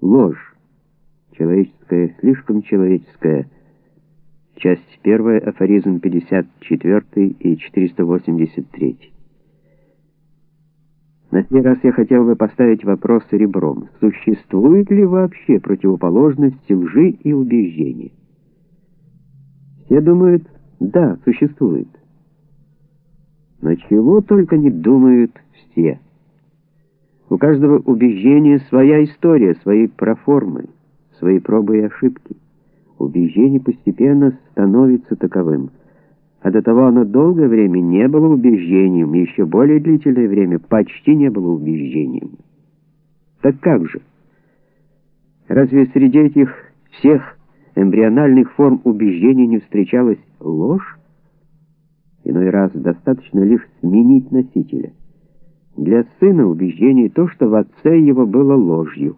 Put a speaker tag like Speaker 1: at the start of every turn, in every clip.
Speaker 1: Ложь. Человеческое, слишком человеческое. Часть 1, афоризм 54 и 483. На сей раз я хотел бы поставить вопрос ребром. Существует ли вообще противоположность лжи и убеждения? Все думают, да, существует. Но чего только не думают все. У каждого убеждения своя история, свои проформы, свои пробы и ошибки. Убеждение постепенно становится таковым. А до того оно долгое время не было убеждением, еще более длительное время почти не было убеждением. Так как же? Разве среди этих всех эмбриональных форм убеждений не встречалась ложь? Иной раз достаточно лишь сменить носителя. Для сына убеждение то, что в отце его было ложью.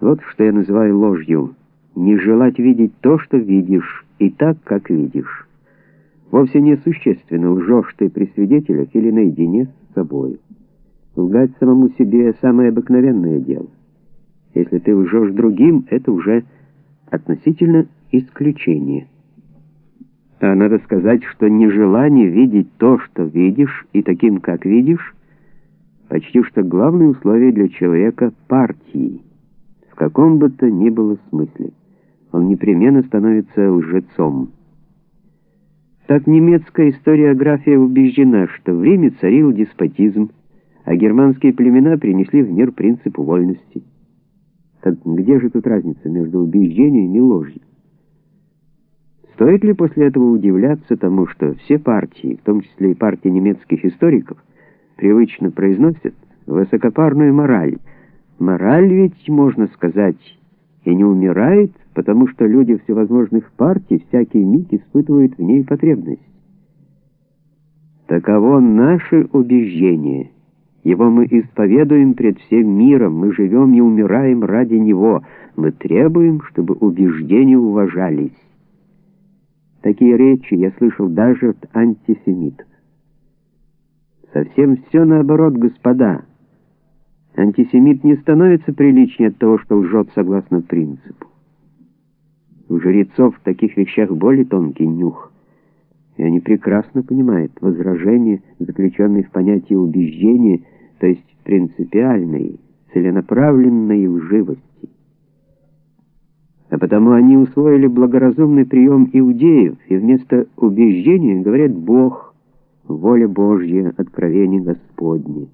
Speaker 1: Вот что я называю ложью. Не желать видеть то, что видишь, и так, как видишь. Вовсе не существенно, лжешь ты при свидетелях или наедине с собой. Лгать самому себе — самое обыкновенное дело. Если ты лжешь другим, это уже относительно исключение. А надо сказать, что нежелание видеть то, что видишь, и таким, как видишь, почти что главное условие для человека партии, в каком бы то ни было смысле. Он непременно становится лжецом. Так немецкая историография убеждена, что в Риме царил деспотизм, а германские племена принесли в мир принцип вольности. Так где же тут разница между убеждением и ложью? Стоит ли после этого удивляться тому, что все партии, в том числе и партии немецких историков, привычно произносят высокопарную мораль? Мораль ведь, можно сказать, и не умирает, потому что люди всевозможных партий всякий миг испытывают в ней потребность. Таково наше убеждение. Его мы исповедуем пред всем миром, мы живем и умираем ради него. Мы требуем, чтобы убеждения уважались. Такие речи я слышал даже от антисемитов. Совсем все наоборот, господа. Антисемит не становится приличнее от того, что лжет согласно принципу. У жрецов в таких вещах более тонкий нюх, и они прекрасно понимают возражение, заключенное в понятии убеждения, то есть принципиальной, целенаправленной лживости а потому они усвоили благоразумный прием иудеев, и вместо убеждения говорят «Бог», «воля Божья», «откровение Господне».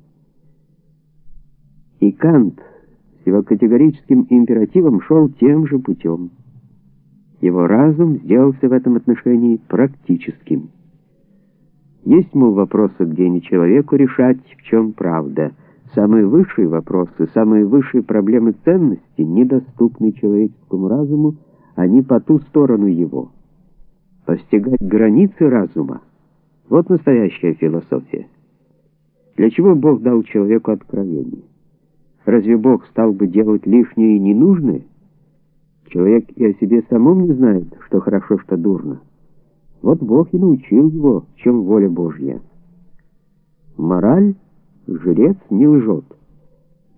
Speaker 1: И Кант с его категорическим императивом шел тем же путем. Его разум сделался в этом отношении практическим. Есть, мол, вопросы, где не человеку решать, в чем правда – Самые высшие вопросы, самые высшие проблемы ценности, недоступны человеческому разуму, они по ту сторону его. Постигать границы разума — вот настоящая философия. Для чего Бог дал человеку откровение? Разве Бог стал бы делать лишнее и ненужное? Человек и о себе самом не знает, что хорошо, что дурно. Вот Бог и научил его, чем воля Божья. Мораль — жрец не лжет.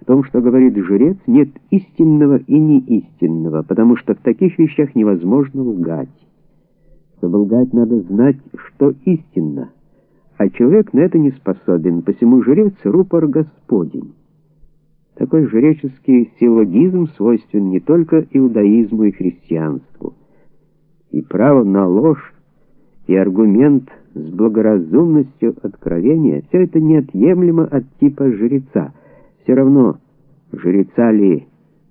Speaker 1: В том, что говорит жрец, нет истинного и неистинного, потому что в таких вещах невозможно лгать. Чтобы лгать, надо знать, что истинно, а человек на это не способен, посему жрец — рупор Господень. Такой жреческий силлогизм свойствен не только иудаизму и христианству. И право на ложь, и аргумент — с благоразумностью откровения, все это неотъемлемо от типа жреца. Все равно, жреца ли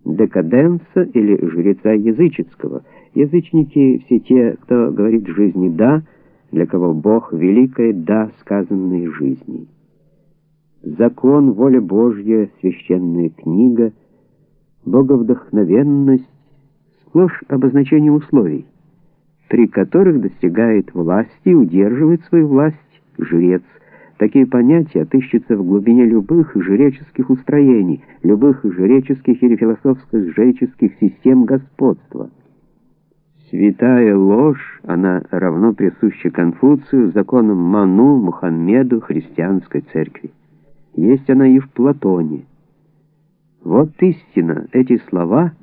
Speaker 1: декаденса или жреца языческого. Язычники все те, кто говорит жизни «да», для кого Бог — великое «да» сказанной жизни. Закон, воля Божья, священная книга, боговдохновенность — сплошь обозначение условий при которых достигает власти и удерживает свою власть жрец. Такие понятия отыщутся в глубине любых жреческих устроений, любых жреческих или философско-жреческих систем господства. Святая ложь, она равно присуща Конфуцию, законам Ману, Мухаммеду, христианской церкви. Есть она и в Платоне. Вот истина, эти слова —